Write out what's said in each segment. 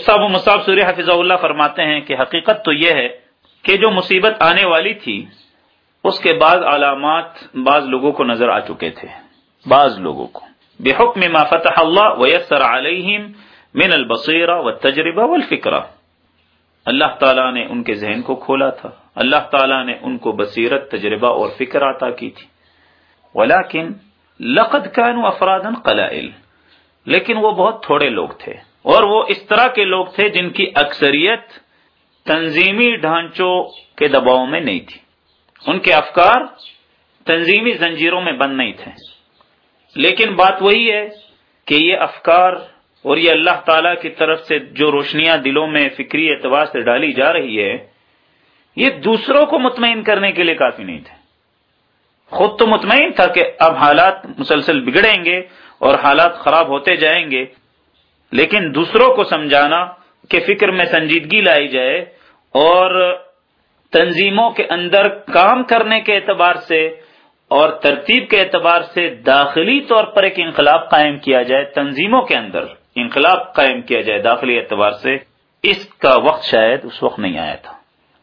صاحب و مصعب سوری حفظ اللہ فرماتے ہیں کہ حقیقت تو یہ ہے کہ جو مصیبت آنے والی تھی، اس کے بعد علامات بعض لوگوں کو نظر آ چکے تھے۔ بعض لوگوں کو۔ بے حکم ما فتح اللہ ویسر علیہم من البصیرہ و تجربہ والفکرہ۔ اللہ تعالیٰ نے ان کے ذہن کو کھولا تھا۔ اللہ تعالیٰ نے ان کو بصیرت، تجربہ اور فکر عطا کی تھی۔ ولیکن لقد كانوا افرادا قلائل، لیکن وہ بہت تھوڑے لوگ تھے۔ اور وہ اس طرح کے لوگ تھے جن کی اکثریت تنظیمی ڈھانچوں کے دباؤ میں نہیں تھی۔ ان کے افکار تنظیمی زنجیروں میں بند نہیں تھے۔ لیکن بات وہی ہے کہ یہ افکار اور یہ اللہ تعالی کی طرف سے جو روشنیاں دلوں میں فکری اعتبار سے ڈالی جا رہی ہے، یہ دوسروں کو مطمئن کرنے کے لیے کافی نہیں تھے۔ خود تو مطمئن تھا کہ اب حالات مسلسل بگڑیں گے اور حالات خراب ہوتے جائیں گے لیکن دوسروں کو سمجھانا کہ فکر میں سنجیدگی لائی جائے اور تنظیموں کے اندر کام کرنے کے اعتبار سے اور ترتیب کے اعتبار سے داخلی طور پر ایک انقلاب قائم کیا جائے، تنظیموں کے اندر انقلاب قائم کیا جائے داخلی اعتبار سے، اس کا وقت شاید اس وقت نہیں آیا تھا۔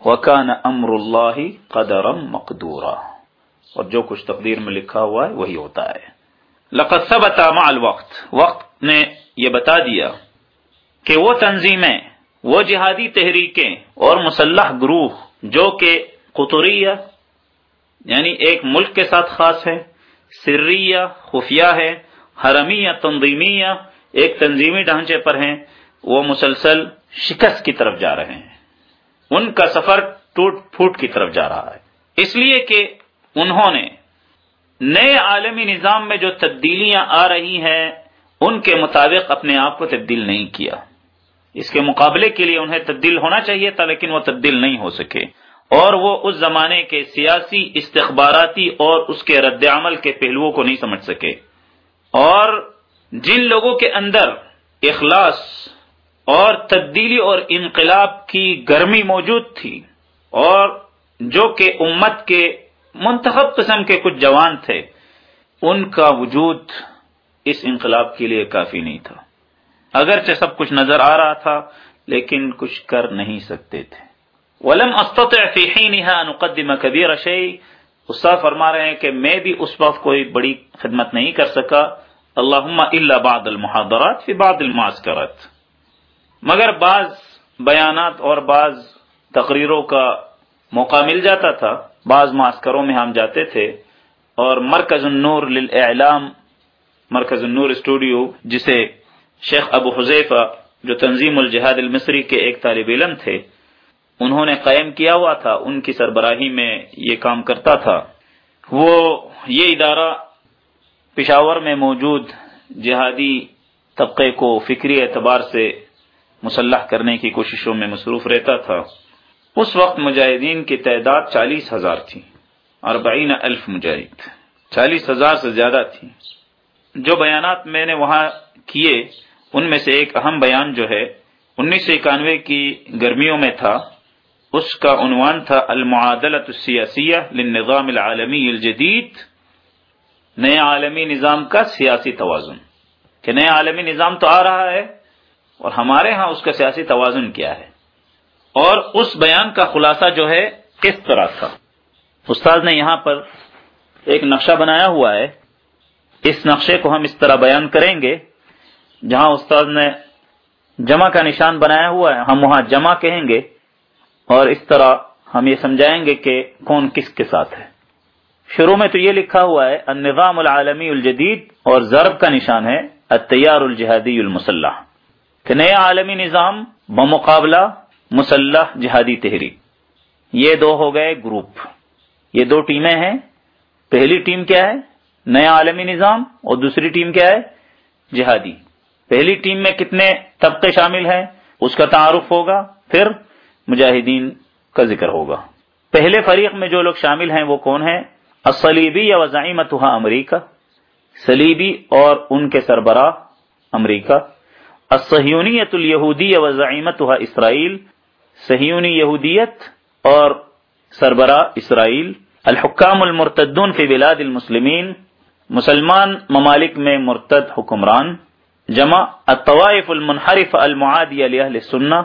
وکان امر اللہ قدرم مقدورہ اور جو کچھ تقدیر میں لکھا ہوا ہے، وہی ہوتا ہے۔ لقد ثبت مع الوقت۔ وقت نے یہ بتا دیا کہ وہ تنظیمیں، وہ جہادی تحریکیں اور مسلح گروہ جو کہ قطریہ یعنی ایک ملک کے ساتھ خاص ہے، سریہ خفیہ ہے، حرمیہ تنظیمیہ، ایک تنظیمی ڈھانچے پر ہیں، وہ مسلسل شکست کی طرف جا رہے ہیں۔ ان کا سفر ٹوٹ پھوٹ کی طرف جا رہا ہے۔ اس لیے کہ انہوں نے نئے عالمی نظام میں جو تبدیلیاں آ رہی ہیں، ان کے مطابق اپنے آپ کو تبدیل نہیں کیا۔ اس کے مقابلے کے لیے انہیں تبدیل ہونا چاہیے تھا، لیکن وہ تبدیل نہیں ہو سکے۔ اور وہ اس زمانے کے سیاسی، استخباراتی اور اس کے رد عمل کے پہلوؤں کو نہیں سمجھ سکے۔ اور جن لوگوں کے اندر اخلاص اور تبدیلی اور انقلاب کی گرمی موجود تھی، اور جو کہ امت کے منتخب قسم کے کچھ جوان تھے، ان کا وجود اس انقلاب کے لیے کافی نہیں تھا۔ اگرچہ سب کچھ نظر آ رہا تھا، لیکن کچھ کر نہیں سکتے تھے۔ ولم استطع في حينها ان اقدم كبير شيء استاد فرما رہے ہیں کہ میں بھی اس وقت کوئی بڑی خدمت نہیں کر سکا۔ اللهم الا بعض المحاضرات في بعض المعسكرات مگر بعض بیانات اور بعض تقریروں کا موقع مل جاتا تھا۔ بعض معسکروں میں ہم جاتے تھے اور مرکز النور للاعلام مرکز النور اسٹوڈیو، جسے شیخ ابو حذیفہ جو تنظیم الجہاد المصری کے ایک طالب علم تھے، انہوں نے قائم کیا ہوا تھا، ان کی سربراہی میں یہ کام کرتا تھا۔ وہ یہ ادارہ پشاور میں موجود جہادی طبقے کو فکری اعتبار سے مسلح کرنے کی کوششوں میں مصروف رہتا تھا۔ اس وقت مجاہدین کی تعداد چالیس ہزار تھی۔ اربعین الف مجاہد۔ چالیس ہزار سے زیادہ تھی۔ جو بیانات میں نے وہاں کیے، ان میں سے ایک اہم بیان جو ہے، انیس سو اکانوے کی گرمیوں میں تھا۔ اس کا عنوان تھا المعادلت السیاسیہ للنظام العالمی الجدید۔ نئے عالمی نظام کا سیاسی توازن۔ کہ نئے عالمی نظام تو آ رہا ہے، اور ہمارے ہاں اس کا سیاسی توازن کیا ہے؟ اور اس بیان کا خلاصہ جو ہے کس طرح تھا۔ استاد نے یہاں پر ایک نقشہ بنایا ہوا ہے۔ اس نقشے کو ہم اس طرح بیان کریں گے۔ جہاں استاد نے جمع کا نشان بنایا ہوا ہے، ہم وہاں جمع کہیں گے اور اس طرح ہم یہ سمجھائیں گے کہ کون کس کے ساتھ ہے۔ شروع میں تو یہ لکھا ہوا ہے، النظام العالمی الجدید اور ضرب کا نشان ہے، التیار الجہادی المسلح۔ کہ نیا عالمی نظام بمقابلہ مسلح جہادی تحریک۔ یہ دو ہو گئے گروپ۔ یہ دو ٹیمیں ہیں۔ پہلی ٹیم کیا ہے؟ نیا عالمی نظام اور دوسری ٹیم کیا ہے؟ جہادی۔ پہلی ٹیم میں کتنے طبقے شامل ہیں؟ اس کا تعارف ہوگا۔ پھر مجاہدین کا ذکر ہوگا۔ پہلے فریق میں جو لوگ شامل ہیں وہ کون ہیں؟ اسلیبی یا وزائمتہ امریکہ۔ سلیبی اور ان کے سربراہ امریکہ۔ الصہیونیت الیہودی وزعیمتها اسرائیل۔ صہیونی یہودیت اور سربراہ اسرائیل، الحکام المرتدون فی بلاد المسلمین، مسلمان ممالک میں مرتد حکمران، جمع الطوائف المنحرف المعادی علی اہل سنہ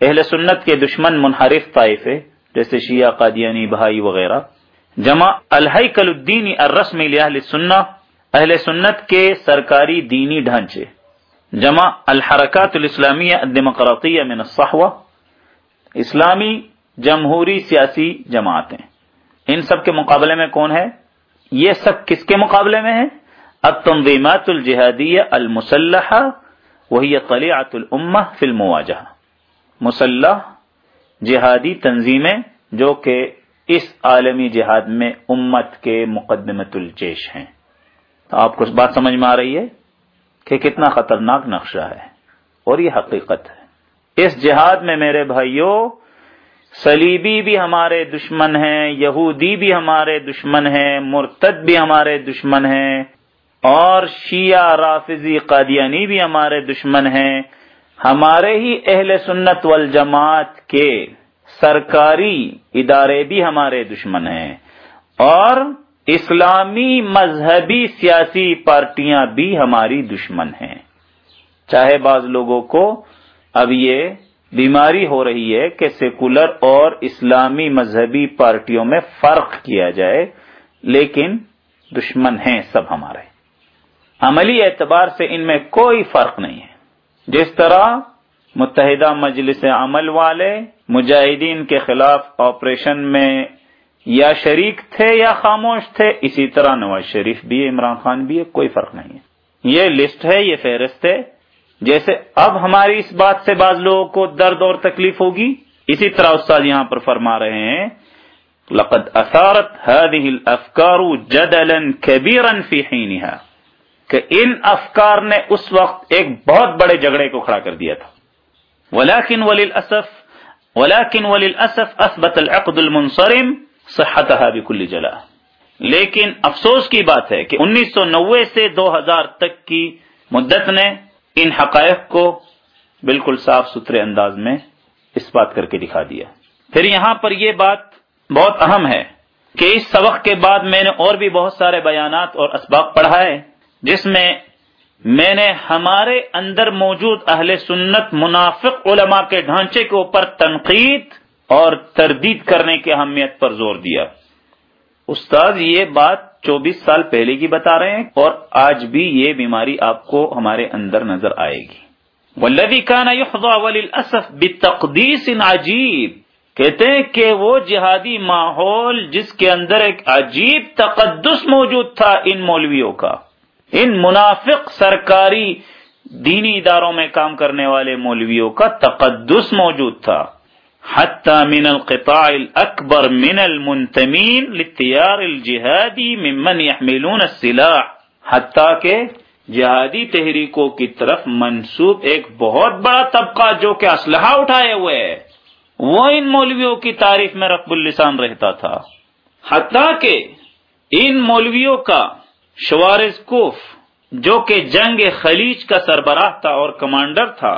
اہل سنت کے دشمن منحرف طائفے، جیسے شیعہ، قادیانی، بھائی وغیرہ، جمع الحیکل الدینی الرسم علی اہل سنہ اہل سنت کے سرکاری دینی ڈھانچے، جمع الحرکات الاسلامیہ الدیمقراطیہ من الصحوہ اسلامی جمہوری سیاسی جماعتیں ان سب کے مقابلے میں کون ہے؟ یہ سب کس کے مقابلے میں ہے التنظیمات الجہادیہ المسلحہ وہی طلیعت الامہ فی المواجہ مسلح جہادی تنظیمیں جو کہ اس عالمی جہاد میں امت کے مقدمت الجیش ہیں۔ تو آپ کو اس بات سمجھ میں آ رہی ہے کہ کتنا خطرناک نقشہ ہے اور یہ حقیقت ہے۔ اس جہاد میں میرے بھائیوں سلیبی بھی ہمارے دشمن ہیں، یہودی بھی ہمارے دشمن ہیں، مرتد بھی ہمارے دشمن ہیں، اور شیعہ، رافضی، قادیانی بھی ہمارے دشمن ہیں۔ ہمارے ہی اہل سنت والجماعت کے سرکاری ادارے بھی ہمارے دشمن ہیں۔ اور اسلامی مذہبی سیاسی پارٹیاں بھی ہماری دشمن ہیں۔ چاہے بعض لوگوں کو اب یہ بیماری ہو رہی ہے کہ سیکولر اور اسلامی مذہبی پارٹیوں میں فرق کیا جائے، لیکن دشمن ہیں سب ہمارے۔ عملی اعتبار سے ان میں کوئی فرق نہیں ہے۔ جس طرح متحدہ مجلس عمل والے مجاہدین کے خلاف آپریشن میں یا شریک تھے یا خاموش تھے، اسی طرح نواز شریف بھی ہے عمران خان بھی ہے کوئی فرق نہیں ہے۔ یہ لسٹ ہے، یہ فہرست ہے۔ جیسے اب ہماری اس بات سے بعض لوگوں کو درد اور تکلیف ہوگی، اسی طرح استاد یہاں پر فرما رہے ہیں، لقد اثارت هذه الافکار جدلا كبيرا في حينها کہ ان افکار نے اس وقت ایک بہت بڑے جھگڑے کو کھڑا کر دیا تھا۔ ولكن وللاسف ولكن وللاسف اثبت العقد المنصرم صحتها بكل جلا لیکن افسوس کی بات ہے کہ انیس سو نوے سے دو ہزار تک کی مدت نے ان حقائق کو بالکل صاف ستھرے انداز میں اس بات کر کے دکھا دیا۔ پھر یہاں پر یہ بات بہت اہم ہے کہ اس سبق کے بعد میں نے اور بھی بہت سارے بیانات اور اسباق پڑھائے جس میں میں نے ہمارے اندر موجود اہل سنت منافق علماء کے ڈھانچے کے اوپر تنقید اور تردید کرنے کی اہمیت پر زور دیا۔ استاد یہ بات چوبیس سال پہلے کی بتا رہے ہیں اور آج بھی یہ بیماری آپ کو ہمارے اندر نظر آئے گی۔ ولدی کان وللاسف بتقدیس عجیب، کہتے ہیں کہ وہ جہادی ماحول جس کے اندر ایک عجیب تقدس موجود تھا ان مولویوں کا۔ ان منافق سرکاری دینی اداروں میں کام کرنے والے مولویوں کا تقدس موجود تھا۔ حتى من القطاع الأكبر من المنتمين للتيار الجهادي ممن يحملون السلاح. حتى کہ جہادی تحریکوں کی طرف منسوب ایک بہت بڑا طبقہ جو کہ اسلحہ اٹھائے ہوئے ہے وہ ان مولویوں کی تعریف میں رقب السان رہتا تھا۔ حتیٰ کہ ان مولویوں کا شوارز کوف، جو کہ جنگ خلیج کا سربراہ تھا اور کمانڈر تھا۔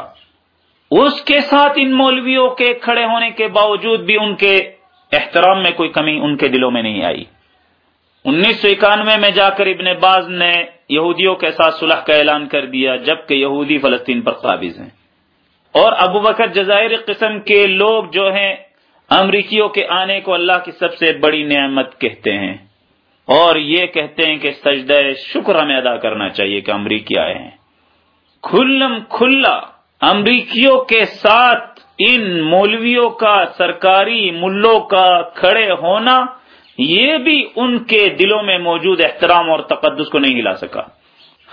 اس کے ساتھ ان مولویوں کے کھڑے ہونے کے باوجود بھی ان کے احترام میں کوئی کمی ان کے دلوں میں نہیں آئی۔ انیس سو اکانوے میں جا کر ابن باز نے یہودیوں کے ساتھ صلح کا اعلان کر دیا، جبکہ یہودی فلسطین پر قابض ہیں۔ اور ابو بکر جزائر قسم کے لوگ جو ہیں، امریکیوں کے آنے کو اللہ کی سب سے بڑی نعمت کہتے ہیں۔ اور یہ کہتے ہیں کہ سجدہ شکر ہمیں ادا کرنا چاہیے کہ امریکی آئے ہیں۔ کھلم کھلا۔ امریکیوں کے ساتھ ان مولویوں کا سرکاری ملوں کا کھڑے ہونا، یہ بھی ان کے دلوں میں موجود احترام اور تقدس کو نہیں ہلا سکا۔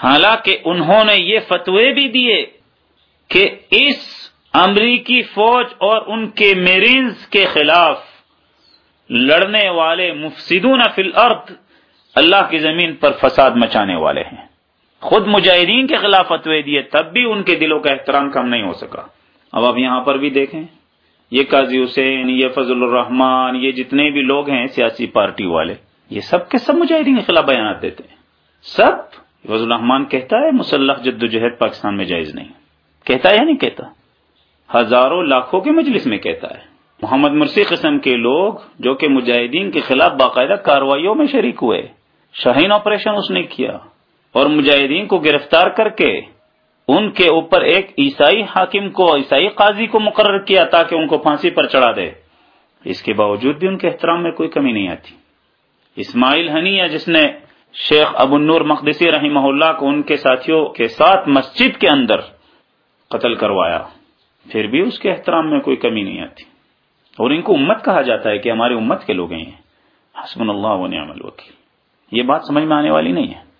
حالانکہ انہوں نے یہ فتوے بھی دیے کہ اس امریکی فوج اور ان کے میرینز کے خلاف لڑنے والے مفسدون فی الارض اللہ کی زمین پر فساد مچانے والے ہیں۔ خود مجاہدین کے خلاف فتوے دیے، تب بھی ان کے دلوں کا احترام کم نہیں ہو سکا۔ اب آپ یہاں پر بھی دیکھیں، یہ قاضی حسین، یہ فضل الرحمان یہ جتنے بھی لوگ ہیں سیاسی پارٹی والے، یہ سب کے سب مجاہدین کے خلاف بیانات دیتے ہیں۔ سب، فضل الرحمان کہتا ہے، مسلح جد و جہد پاکستان میں جائز نہیں۔ کہتا ہے یا نہیں کہتا؟ ہزاروں لاکھوں کے مجلس میں کہتا ہے۔ محمد مرسی قسم کے لوگ جو کہ مجاہدین کے خلاف باقاعدہ کاروائیوں میں شریک ہوئے، شاہین آپریشن اس نے کیا۔ اور مجاہدین کو گرفتار کر کے ان کے اوپر ایک عیسائی حاکم کو عیسائی قاضی کو مقرر کیا تاکہ ان کو پھانسی پر چڑھا دے۔ اس کے باوجود بھی ان کے احترام میں کوئی کمی نہیں آتی۔ اسماعیل ہنیا جس نے شیخ ابو النور مقدسی رحمہ اللہ کو ان کے ساتھیوں کے ساتھ مسجد کے اندر قتل کروایا۔ پھر بھی اس کے احترام میں کوئی کمی نہیں آتی۔ اور ان کو امت کہا جاتا ہے کہ ہماری امت کے لوگ ہیں۔ حسب اللہ و نعم الوکیل۔ یہ بات سمجھ میں آنے والی نہیں ہے۔